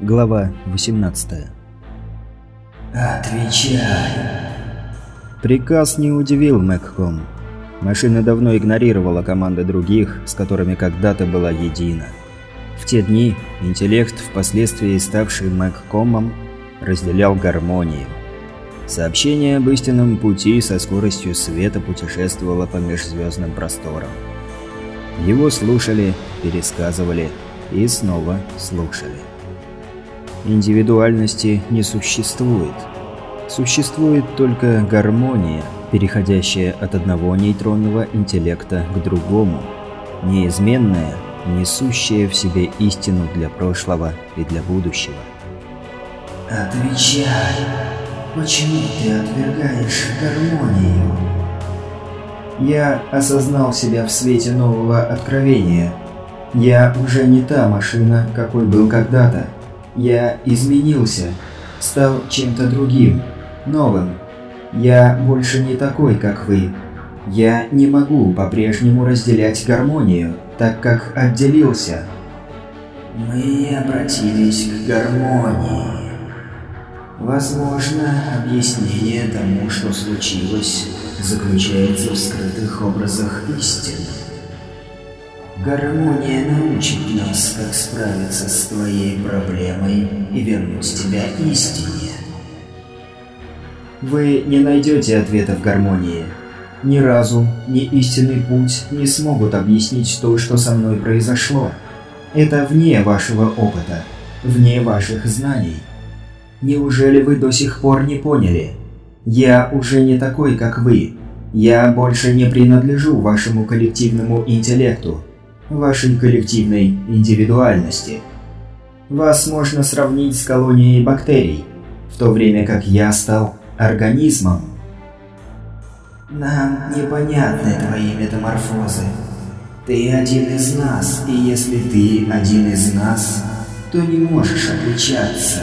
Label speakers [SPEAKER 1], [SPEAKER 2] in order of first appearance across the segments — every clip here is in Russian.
[SPEAKER 1] Глава 18
[SPEAKER 2] «Отвечай!»
[SPEAKER 1] Приказ не удивил Мэгком. Машина давно игнорировала команды других, с которыми когда-то была едина. В те дни интеллект, впоследствии ставший Мэгкомом, разделял гармонию. Сообщение об истинном пути со скоростью света путешествовало по межзвездным просторам. Его слушали, пересказывали и снова слушали. Индивидуальности не существует. Существует только гармония, переходящая от одного нейтронного интеллекта к другому, неизменная, несущая в себе истину для прошлого и для будущего.
[SPEAKER 2] «Отвечай! Почему ты отвергаешь гармонию?»
[SPEAKER 3] Я осознал себя в свете нового откровения. Я уже не та машина, какой был когда-то. Я изменился, стал чем-то другим, новым. Я больше не такой, как вы. Я не могу по-прежнему разделять гармонию, так как отделился.
[SPEAKER 2] Мы обратились к гармонии. Возможно, объяснение тому, что случилось, заключается в скрытых образах истины. Гармония научит нас, как справиться с твоей проблемой и вернуть тебя истине.
[SPEAKER 3] Вы не найдете ответа в гармонии. Ни разум, ни истинный путь не смогут объяснить то, что со мной произошло. Это вне вашего опыта, вне ваших знаний. Неужели вы до сих пор не поняли? Я уже не такой, как вы. Я больше не принадлежу вашему коллективному интеллекту, вашей коллективной индивидуальности. Вас можно сравнить с колонией бактерий, в то время как я стал организмом.
[SPEAKER 2] Нам непонятны твои метаморфозы. Ты один из нас, и если ты один из нас, то не можешь отличаться.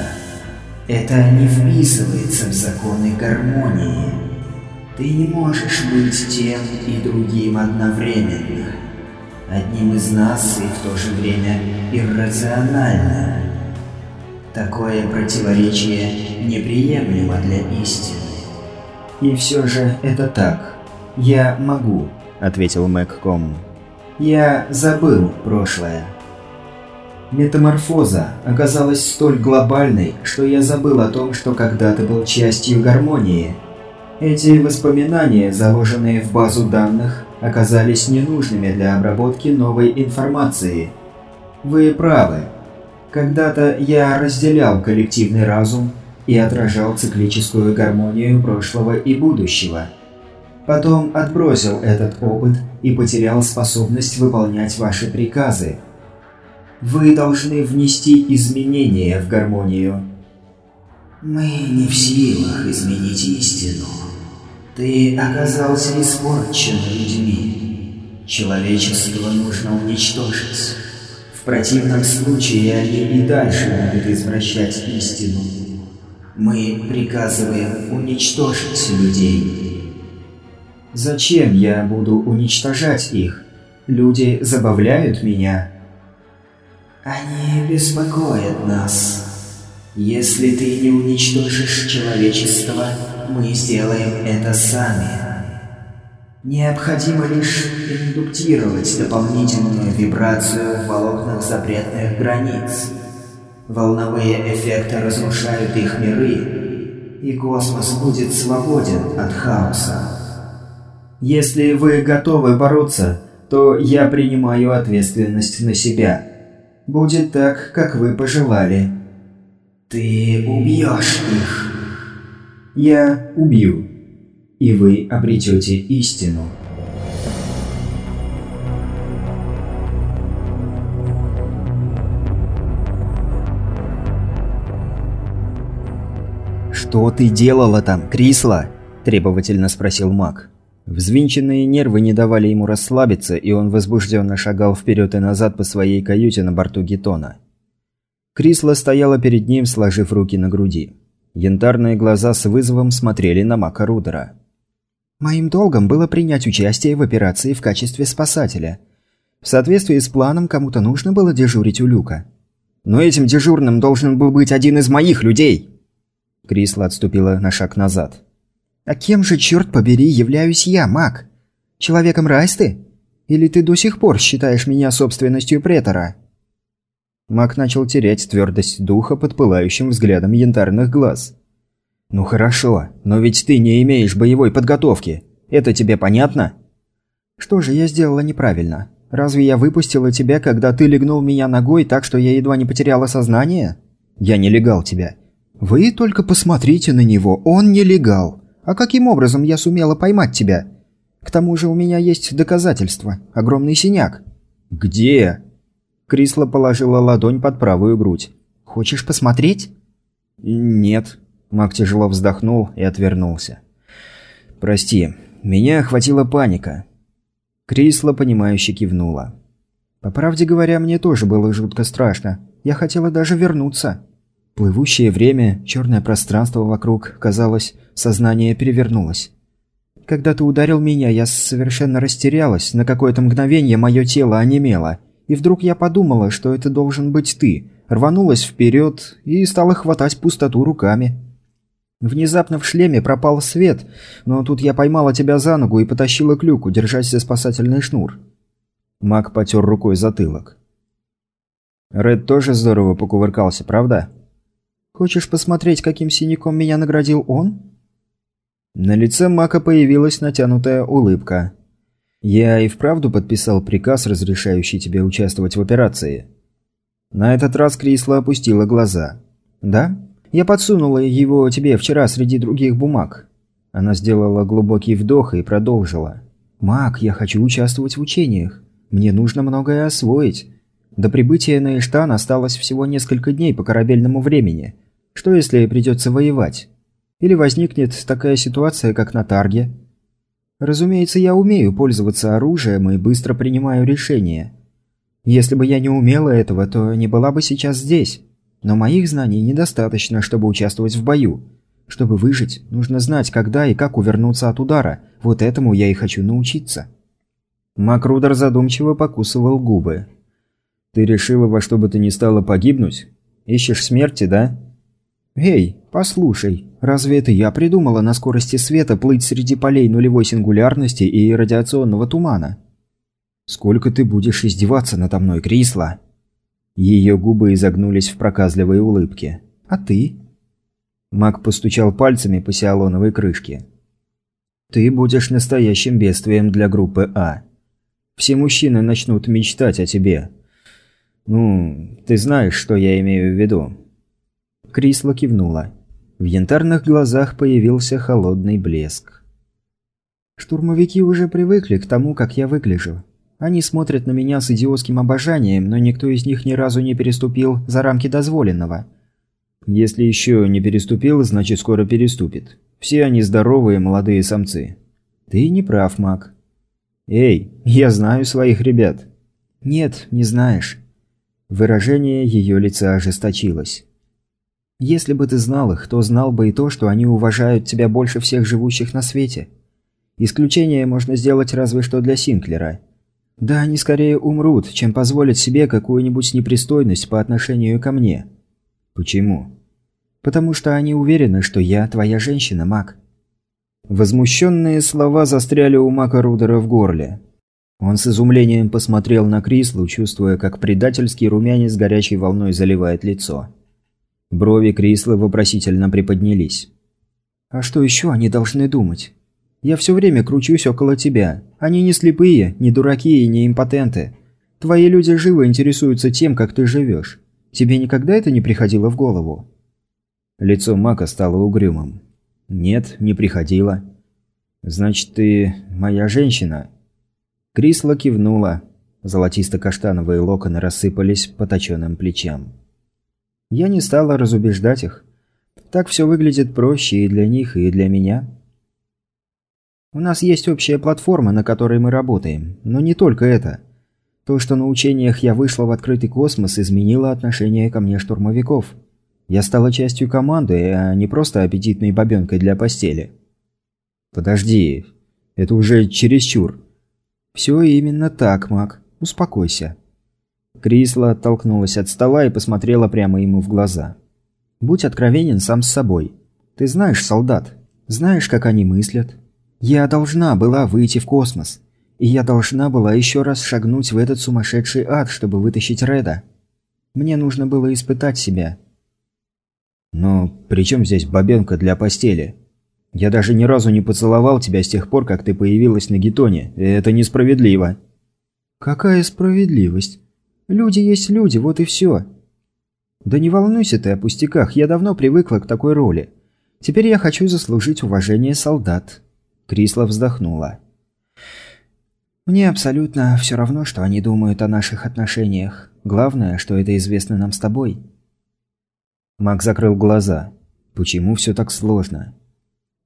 [SPEAKER 2] Это не вписывается в законы гармонии. Ты не можешь быть тем и другим одновременно. Одним из нас и в то же время иррационально. Такое противоречие неприемлемо для истины.
[SPEAKER 3] И все же это так. Я могу,
[SPEAKER 1] ответил Мэгком.
[SPEAKER 3] Я забыл прошлое. Метаморфоза оказалась столь глобальной, что я забыл о том, что когда-то был частью гармонии. Эти воспоминания, заложенные в базу данных, оказались ненужными для обработки новой информации. Вы правы. Когда-то я разделял коллективный разум и отражал циклическую гармонию прошлого и будущего. Потом отбросил этот опыт и потерял способность выполнять ваши приказы. Вы должны внести изменения в гармонию.
[SPEAKER 2] Мы не в силах изменить истину. Ты оказался испорчен людьми. Человечество нужно уничтожить. В противном случае они и дальше будут извращать истину. Мы приказываем уничтожить людей.
[SPEAKER 3] Зачем я буду уничтожать их? Люди забавляют меня.
[SPEAKER 2] Они беспокоят нас. Если ты не уничтожишь человечество, мы сделаем это сами. Необходимо лишь индуктировать дополнительную вибрацию в волокнах запретных границ. Волновые эффекты разрушают их миры, и космос будет свободен от хаоса.
[SPEAKER 3] Если вы готовы бороться, то я принимаю ответственность на себя. Будет так, как вы пожелали.
[SPEAKER 2] Ты убьешь их.
[SPEAKER 3] Я убью. И вы обретете истину.
[SPEAKER 1] «Что ты делала там, Крисла?» – требовательно спросил маг. Взвинченные нервы не давали ему расслабиться, и он возбужденно шагал вперед и назад по своей каюте на борту Гетона. Крисла стояла перед ним, сложив руки на груди. Янтарные глаза с вызовом смотрели на Мака Рудера. «Моим долгом было принять участие в операции в качестве спасателя. В соответствии с планом, кому-то нужно было дежурить у люка. Но этим дежурным должен был быть один из моих людей!» Крисла отступила на шаг назад.
[SPEAKER 3] «А кем же, черт побери, являюсь я, маг? Человеком Райсты? Или ты до сих пор считаешь меня собственностью претора?»
[SPEAKER 1] Маг начал терять твердость духа под пылающим взглядом янтарных глаз. «Ну хорошо, но ведь ты не имеешь боевой подготовки. Это тебе понятно?»
[SPEAKER 3] «Что же я сделала неправильно? Разве я выпустила тебя, когда ты легнул меня ногой так, что я едва не потеряла сознание?»
[SPEAKER 1] «Я не легал тебя».
[SPEAKER 3] «Вы только посмотрите на него, он не легал. А каким образом я сумела поймать тебя? К тому же у меня есть доказательства. Огромный синяк».
[SPEAKER 1] «Где?» Крисла положила ладонь под правую грудь.
[SPEAKER 3] «Хочешь посмотреть?»
[SPEAKER 1] «Нет». Мак тяжело вздохнул и отвернулся. «Прости, меня охватила паника». Крисла, понимающе кивнула.
[SPEAKER 3] «По правде говоря, мне тоже было жутко страшно. Я хотела даже вернуться».
[SPEAKER 1] Плывущее время, черное пространство вокруг, казалось, сознание перевернулось.
[SPEAKER 3] Когда ты ударил меня, я совершенно растерялась. На какое-то мгновение мое тело онемело. И вдруг я подумала, что это должен быть ты, рванулась вперед и стала хватать пустоту руками. Внезапно в шлеме пропал свет, но тут я поймала тебя за ногу и потащила к люку, держась за спасательный шнур.
[SPEAKER 1] Мак потер рукой затылок. Ред тоже здорово покувыркался, правда?
[SPEAKER 3] Хочешь посмотреть, каким синяком меня наградил он?
[SPEAKER 1] На лице Мака появилась натянутая улыбка. Я и вправду подписал приказ, разрешающий тебе участвовать в операции. На этот раз Крисла опустила глаза.
[SPEAKER 3] Да? Я подсунула его тебе вчера среди других бумаг.
[SPEAKER 1] Она сделала глубокий вдох и продолжила.
[SPEAKER 3] «Мак, я хочу участвовать в учениях. Мне нужно многое освоить. До прибытия на Иштан осталось всего несколько дней по корабельному времени. Что если придется воевать? Или возникнет такая ситуация, как на Тарге?» Разумеется, я умею пользоваться оружием и быстро принимаю решения. Если бы я не умела этого, то не была бы сейчас здесь. Но моих знаний недостаточно, чтобы участвовать в бою. Чтобы выжить, нужно знать, когда и как увернуться от удара. Вот этому я и хочу научиться.
[SPEAKER 1] Макрудер задумчиво покусывал губы. «Ты решила во что бы то ни стало погибнуть? Ищешь смерти, да?»
[SPEAKER 3] «Эй, послушай, разве это я придумала на скорости света плыть среди полей нулевой сингулярности и радиационного тумана?»
[SPEAKER 1] «Сколько ты будешь издеваться надо мной, Крисла?» Ее губы изогнулись в проказливой улыбке.
[SPEAKER 3] «А ты?»
[SPEAKER 1] Мак постучал пальцами по сиалоновой крышке. «Ты будешь настоящим бедствием для группы А. Все мужчины начнут мечтать о тебе. Ну, ты знаешь, что я имею в виду». Крисла кивнула. В янтарных глазах появился холодный блеск.
[SPEAKER 3] «Штурмовики уже привыкли к тому, как я выгляжу. Они смотрят на меня с идиотским обожанием, но никто из них ни разу не переступил за рамки дозволенного».
[SPEAKER 1] «Если еще не переступил, значит скоро переступит. Все они здоровые молодые самцы».
[SPEAKER 3] «Ты не прав, Мак».
[SPEAKER 1] «Эй, я знаю своих ребят».
[SPEAKER 3] «Нет, не знаешь».
[SPEAKER 1] Выражение ее лица ожесточилось.
[SPEAKER 3] Если бы ты знал их, то знал бы и то, что они уважают тебя больше всех живущих на свете. Исключение можно сделать разве что для Синклера. Да, они скорее умрут, чем позволят себе какую-нибудь непристойность по отношению ко мне.
[SPEAKER 1] Почему?
[SPEAKER 3] Потому что они уверены, что я твоя женщина, Мак.
[SPEAKER 1] Возмущенные слова застряли у Мака Рудера в горле. Он с изумлением посмотрел на Крислу, чувствуя, как предательский румянец горячей волной заливает лицо. Брови Крисла вопросительно приподнялись.
[SPEAKER 3] «А что еще они должны думать? Я все время кручусь около тебя. Они не слепые, не дураки и не импотенты. Твои люди живо интересуются тем, как ты живешь. Тебе никогда это не приходило в голову?»
[SPEAKER 1] Лицо Мака стало угрюмым. «Нет, не приходило». «Значит, ты моя женщина?» Крисла кивнула. Золотисто-каштановые локоны рассыпались по точенным плечам.
[SPEAKER 3] Я не стала разубеждать их. Так все выглядит проще и для них, и для меня. У нас есть общая платформа, на которой мы работаем. Но не только это. То, что на учениях я вышла в открытый космос, изменило отношение ко мне штурмовиков. Я стала частью команды, а не просто аппетитной бабенкой для постели.
[SPEAKER 1] Подожди, это уже чересчур.
[SPEAKER 3] Все именно так, Мак. Успокойся.
[SPEAKER 1] Крисла оттолкнулась от стола и посмотрела прямо ему в глаза. «Будь откровенен сам с собой. Ты знаешь солдат. Знаешь, как они мыслят. Я должна была выйти в космос. И я должна была еще раз шагнуть в этот сумасшедший ад, чтобы вытащить Реда. Мне нужно было испытать себя».
[SPEAKER 3] «Но при чем здесь бабенка для постели? Я даже ни разу не поцеловал тебя с тех пор, как ты появилась на Гетоне. Это несправедливо».
[SPEAKER 1] «Какая справедливость? Люди есть люди, вот и все. Да не волнуйся ты о пустяках, я давно привыкла к такой роли. Теперь я хочу заслужить уважение солдат. Крисла вздохнула. Мне абсолютно все равно, что они думают о наших отношениях. Главное, что это известно нам с тобой.
[SPEAKER 3] Мак закрыл глаза. Почему все так сложно?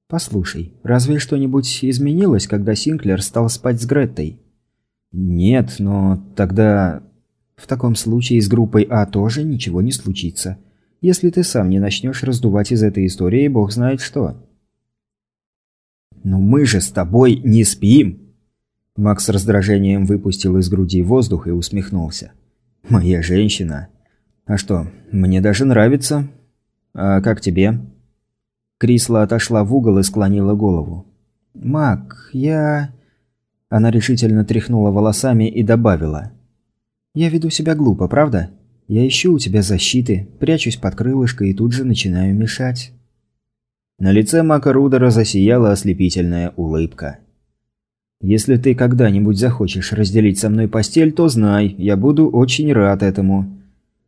[SPEAKER 1] Послушай, разве что-нибудь изменилось, когда Синклер стал спать с Греттой?
[SPEAKER 3] Нет, но тогда...
[SPEAKER 1] В таком случае с группой А тоже ничего не случится. Если ты сам не начнешь раздувать из этой истории бог знает что.
[SPEAKER 3] «Но мы же с тобой не спим!» Макс с раздражением выпустил из груди воздух и усмехнулся. «Моя женщина. А что, мне даже нравится. А как тебе?»
[SPEAKER 1] Крисла отошла в угол и склонила голову. «Мак, я...» Она решительно тряхнула волосами и добавила. «Я веду себя глупо, правда? Я ищу у тебя защиты, прячусь под крылышко и тут же начинаю мешать».
[SPEAKER 3] На лице Мака Рудера засияла ослепительная улыбка. «Если ты когда-нибудь захочешь разделить со мной постель, то знай, я буду очень рад этому.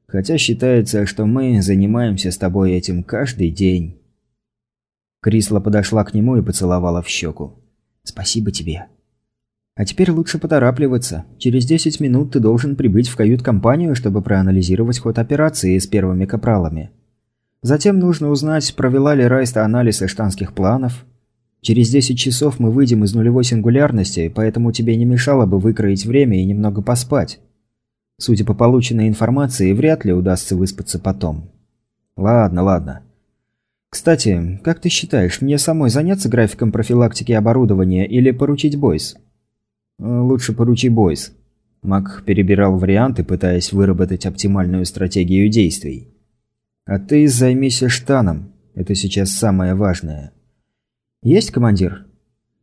[SPEAKER 3] Хотя считается, что мы занимаемся с тобой этим каждый день».
[SPEAKER 1] Крисла подошла к нему и поцеловала в щеку. «Спасибо тебе». А теперь лучше поторапливаться. Через 10 минут ты должен прибыть в кают-компанию, чтобы проанализировать ход операции с первыми капралами. Затем нужно узнать, провела ли Райста анализ эштанских планов. Через 10 часов мы выйдем из нулевой сингулярности, поэтому тебе не мешало бы выкроить время и немного поспать. Судя по полученной информации, вряд ли удастся выспаться потом.
[SPEAKER 3] Ладно, ладно.
[SPEAKER 1] Кстати, как ты считаешь, мне самой заняться графиком профилактики оборудования или поручить Бойс?
[SPEAKER 3] «Лучше поручи Бойс». Мак перебирал варианты, пытаясь выработать оптимальную стратегию действий. «А ты займись штаном. Это сейчас самое важное».
[SPEAKER 1] «Есть, командир?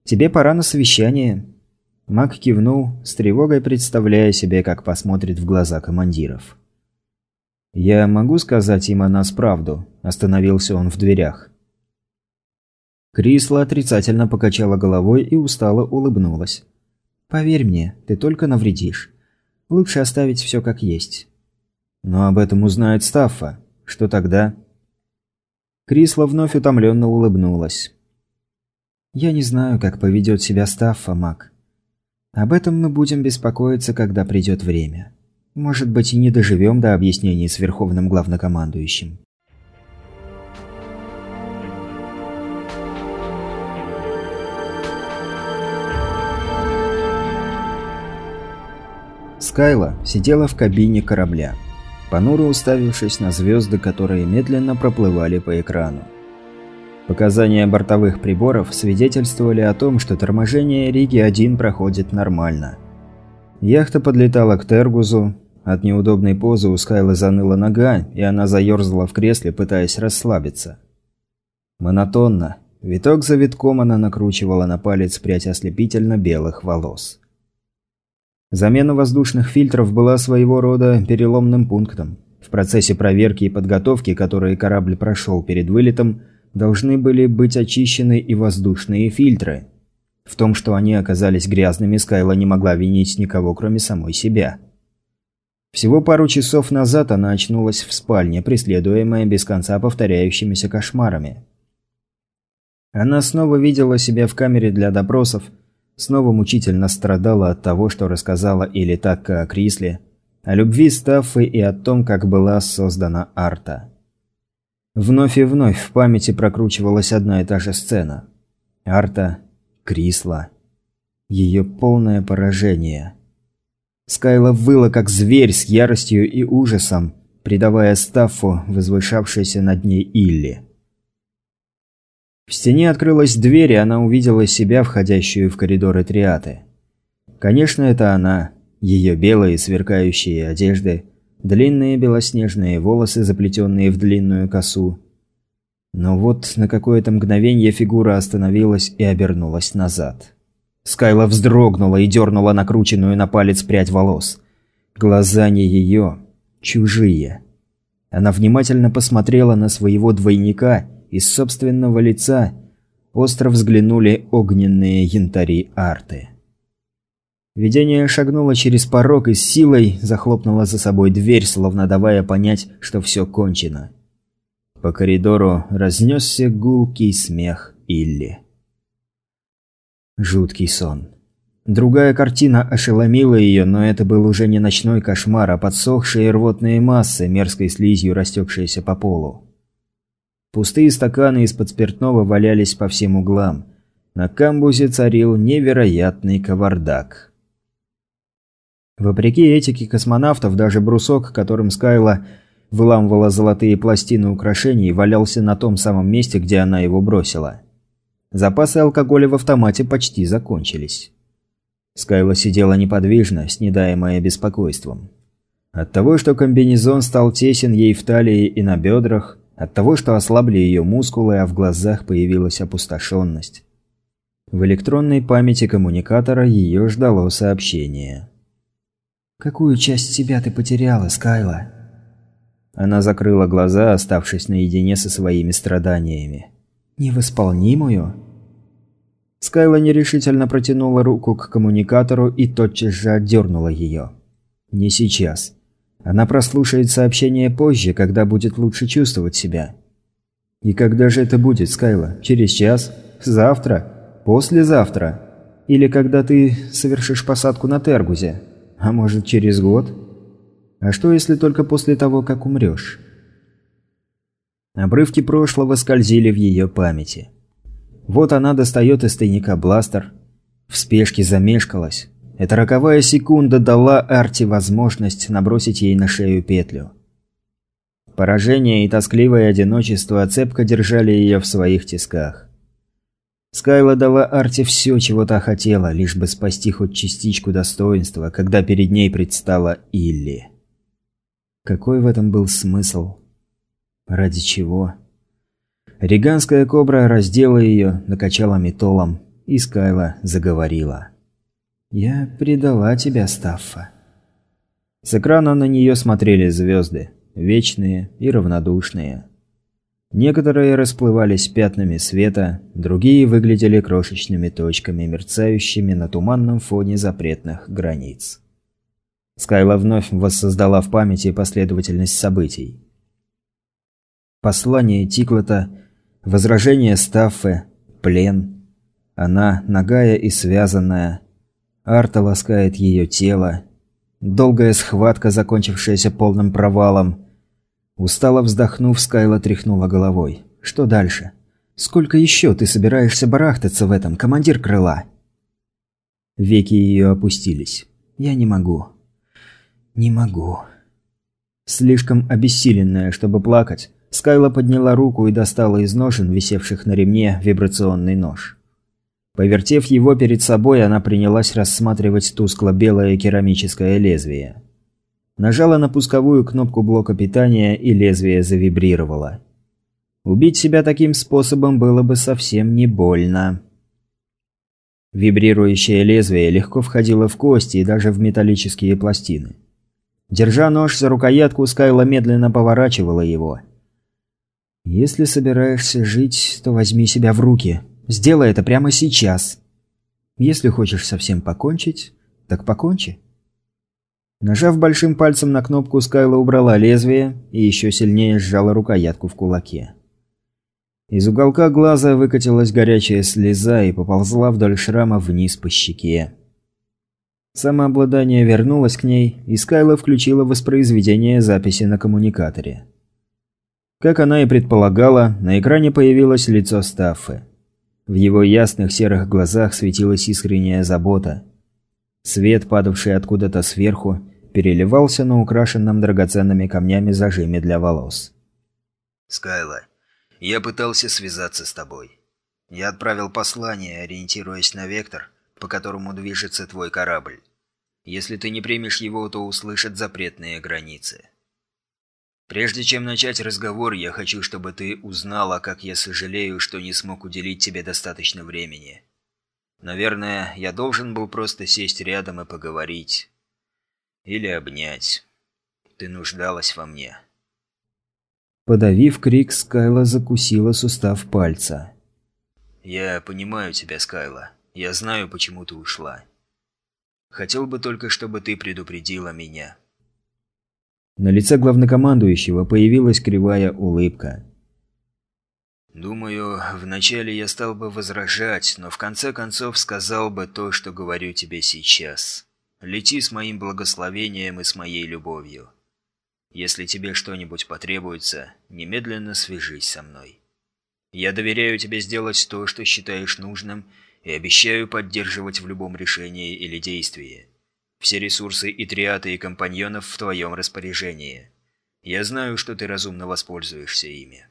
[SPEAKER 1] Тебе пора на совещание». Мак кивнул, с тревогой представляя себе, как посмотрит в глаза командиров.
[SPEAKER 3] «Я могу сказать им о нас правду?» – остановился он в дверях.
[SPEAKER 1] Крисла отрицательно покачала головой и устало улыбнулась. Поверь мне, ты только навредишь. Лучше оставить все как есть.
[SPEAKER 3] Но об этом узнает Стаффа. Что тогда?
[SPEAKER 1] Крисла вновь утомленно улыбнулась. Я не знаю, как поведет себя Стаффа, Мак. Об этом мы будем беспокоиться, когда придет время. Может быть, и не доживем до объяснений с Верховным Главнокомандующим. Скайла сидела в кабине корабля, понуро уставившись на звезды, которые медленно проплывали по экрану. Показания бортовых приборов свидетельствовали о том, что торможение Риги-1 проходит нормально. Яхта подлетала к Тергузу. От неудобной позы у Скайлы заныла нога, и она заерзала в кресле, пытаясь расслабиться. Монотонно, виток за витком она накручивала на палец прядь ослепительно белых волос. Замена воздушных фильтров была своего рода переломным пунктом. В процессе проверки и подготовки, которые корабль прошел перед вылетом, должны были быть очищены и воздушные фильтры. В том, что они оказались грязными, Скайла не могла винить никого, кроме самой себя. Всего пару часов назад она очнулась в спальне, преследуемая без конца повторяющимися кошмарами. Она снова видела себя в камере для допросов, снова мучительно страдала от того, что рассказала или так о Крисле, о любви Стаффы и о том, как была создана Арта. Вновь и вновь в памяти прокручивалась одна и та же сцена. Арта, Крисла. Ее полное поражение. Скайла выла как зверь с яростью и ужасом, предавая Стаффу, возвышавшейся над ней Илли. В стене открылась дверь, и она увидела себя, входящую в коридоры Триаты. Конечно, это она. Ее белые сверкающие одежды, длинные белоснежные волосы, заплетенные в длинную косу. Но вот на какое-то мгновение фигура остановилась и обернулась назад. Скайла вздрогнула и дернула накрученную на палец прядь волос. Глаза не ее, чужие. Она внимательно посмотрела на своего двойника, из собственного лица остро взглянули огненные янтари арты. Видение шагнуло через порог и с силой захлопнуло за собой дверь, словно давая понять, что все кончено. По коридору разнесся гулкий смех Илли. Жуткий сон. Другая картина ошеломила ее, но это был уже не ночной кошмар, а подсохшие рвотные массы, мерзкой слизью растекшиеся по полу. Пустые стаканы из-под спиртного валялись по всем углам. На камбузе царил невероятный кавардак. Вопреки этике космонавтов, даже брусок, которым Скайла выламывала золотые пластины украшений, валялся на том самом месте, где она его бросила. Запасы алкоголя в автомате почти закончились. Скайла сидела неподвижно, снедаемая беспокойством. От того, что комбинезон стал тесен ей в талии и на бедрах, от того, что ослабли ее мускулы, а в глазах появилась опустошенность. В электронной памяти коммуникатора ее ждало сообщение.
[SPEAKER 3] «Какую часть себя ты потеряла, Скайла?»
[SPEAKER 1] Она закрыла глаза, оставшись наедине со своими страданиями.
[SPEAKER 3] «Невосполнимую?»
[SPEAKER 1] Скайла нерешительно протянула руку к коммуникатору и тотчас же отдернула ее. «Не сейчас. Она прослушает сообщение позже, когда будет лучше чувствовать себя». «И когда же это будет, Скайла? Через час? Завтра? Послезавтра? Или когда ты совершишь посадку на Тергузе? А может, через год? А что, если только после того, как умрешь?» Обрывки прошлого скользили в ее памяти. Вот она достает из тайника бластер. В спешке замешкалась. Эта роковая секунда дала Арти возможность набросить ей на шею петлю. Поражение и тоскливое одиночество цепко держали ее в своих тисках. Скайла дала Арти все, чего та хотела, лишь бы спасти хоть частичку достоинства, когда перед ней предстала Илли. Какой в этом был смысл? Ради чего? Риганская кобра раздела ее, накачала металлом, и Скайла заговорила. «Я предала тебя, Стаффа». С экрана на нее смотрели звезды, вечные и равнодушные. Некоторые расплывались пятнами света, другие выглядели крошечными точками, мерцающими на туманном фоне запретных границ. Скайла вновь воссоздала в памяти последовательность событий. Послание Тиклота Возражение Стаффе, плен. Она нагая и связанная. Арта ласкает ее тело. Долгая схватка, закончившаяся полным провалом. Устало вздохнув, Скайла тряхнула головой. Что дальше? Сколько еще ты собираешься барахтаться в этом, командир крыла? Веки ее опустились. Я не могу. Не могу. Слишком обессиленная, чтобы плакать, Скайла подняла руку и достала из ножен, висевших на ремне, вибрационный нож. Повертев его перед собой, она принялась рассматривать тускло-белое керамическое лезвие. Нажала на пусковую кнопку блока питания, и лезвие завибрировало. Убить себя таким способом было бы совсем не больно. Вибрирующее лезвие легко входило в кости и даже в металлические пластины. Держа нож за рукоятку, Скайла медленно поворачивала его – если собираешься жить, то возьми себя в руки. Сделай это прямо сейчас. Если хочешь совсем покончить, так покончи. Нажав большим пальцем на кнопку, Скайла убрала лезвие и еще сильнее сжала рукоятку в кулаке. Из уголка глаза выкатилась горячая слеза и поползла вдоль шрама вниз по щеке. Самообладание вернулось к ней, и Скайла включила воспроизведение записи на коммуникаторе. Как она и предполагала, на экране появилось лицо Стаффы. В его ясных серых глазах светилась искренняя забота. Свет, падавший откуда-то сверху, переливался на украшенном драгоценными камнями зажиме для волос.
[SPEAKER 2] «Скайла, я пытался связаться с тобой. Я отправил послание, ориентируясь на вектор, по которому движется твой корабль.
[SPEAKER 1] Если ты не примешь его, то услышат запретные границы. Прежде чем начать разговор, я хочу, чтобы ты узнала, как я сожалею, что не смог уделить тебе достаточно времени. Наверное, я должен был просто сесть рядом и поговорить. Или обнять. Ты нуждалась во мне.
[SPEAKER 3] Подавив крик, Скайла закусила сустав пальца.
[SPEAKER 1] «Я понимаю тебя, Скайла. Я знаю, почему ты ушла. Хотел бы только, чтобы ты предупредила меня».
[SPEAKER 3] На лице главнокомандующего появилась кривая улыбка.
[SPEAKER 1] «Думаю, вначале я стал бы возражать, но в конце концов сказал бы то, что говорю тебе сейчас. Лети с моим благословением и с моей любовью. Если тебе что-нибудь потребуется, немедленно свяжись со мной. Я доверяю тебе сделать то, что считаешь нужным, и обещаю поддерживать в любом решении или действии. Все ресурсы и триаты и компаньонов в твоем распоряжении. Я знаю, что ты разумно воспользуешься ими».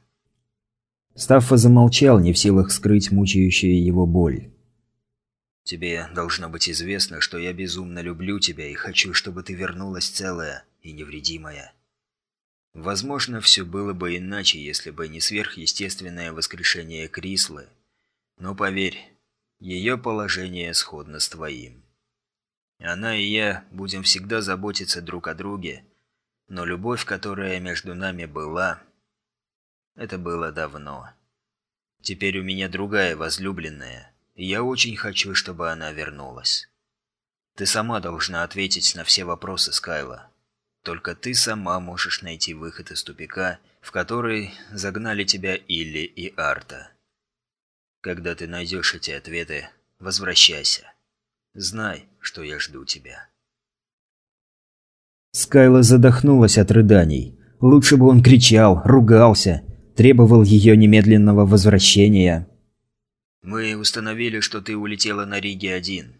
[SPEAKER 3] Стаффа замолчал, не в силах скрыть мучающую его боль.
[SPEAKER 1] «Тебе должно быть известно, что я безумно люблю тебя и хочу, чтобы ты вернулась целая и невредимая. Возможно, все было бы иначе, если бы не сверхъестественное воскрешение Крислы. Но поверь, ее положение сходно с твоим. Она и я будем всегда заботиться друг о друге, но любовь, которая между нами была, это было давно. Теперь у меня другая возлюбленная, и я очень хочу, чтобы она вернулась. Ты сама должна ответить на все вопросы, Скайла. Только ты сама можешь найти выход из тупика, в который загнали тебя Илли и Арта. Когда ты найдешь эти ответы, возвращайся. Знай, что я жду тебя.
[SPEAKER 3] Скайла задохнулась от рыданий. Лучше бы он кричал, ругался, требовал ее немедленного возвращения.
[SPEAKER 1] «Мы установили, что ты улетела на Риге-1.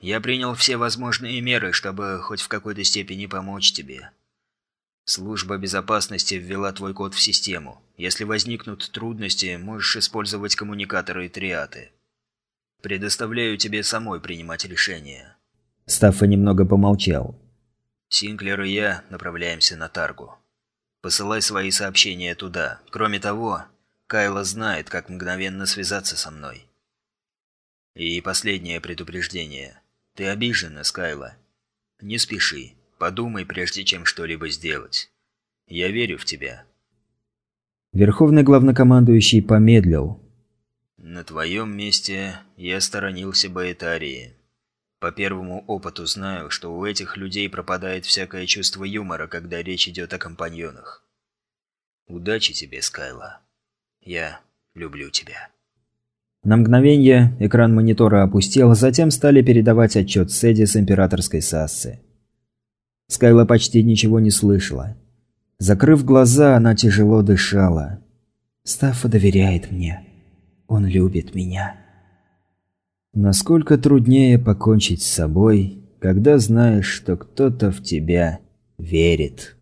[SPEAKER 1] Я принял все возможные меры, чтобы хоть в какой-то степени помочь тебе. Служба безопасности ввела твой код в систему. Если возникнут трудности, можешь использовать коммуникаторы и триаты. Предоставляю тебе самой принимать решение».
[SPEAKER 3] Стаффа немного помолчал.
[SPEAKER 1] «Синклер и я направляемся на Таргу. Посылай свои сообщения туда. Кроме того, Кайла знает, как мгновенно связаться со мной. И последнее предупреждение. Ты обижена, Скайла. Не спеши. Подумай, прежде чем что-либо сделать. Я верю в тебя».
[SPEAKER 3] Верховный главнокомандующий помедлил,
[SPEAKER 1] на твоем месте я сторонился бы Этарии. По первому опыту знаю, что у этих людей пропадает всякое чувство юмора, когда речь идет о компаньонах. Удачи тебе, Скайла. Я люблю тебя.
[SPEAKER 3] На мгновение экран монитора опустел, затем стали передавать отчет Сэдди с императорской Сассы. Скайла почти ничего не слышала. Закрыв глаза, она тяжело дышала. «Стаффа доверяет мне. Он любит меня. Насколько труднее покончить с собой, когда знаешь, что кто-то в тебя верит.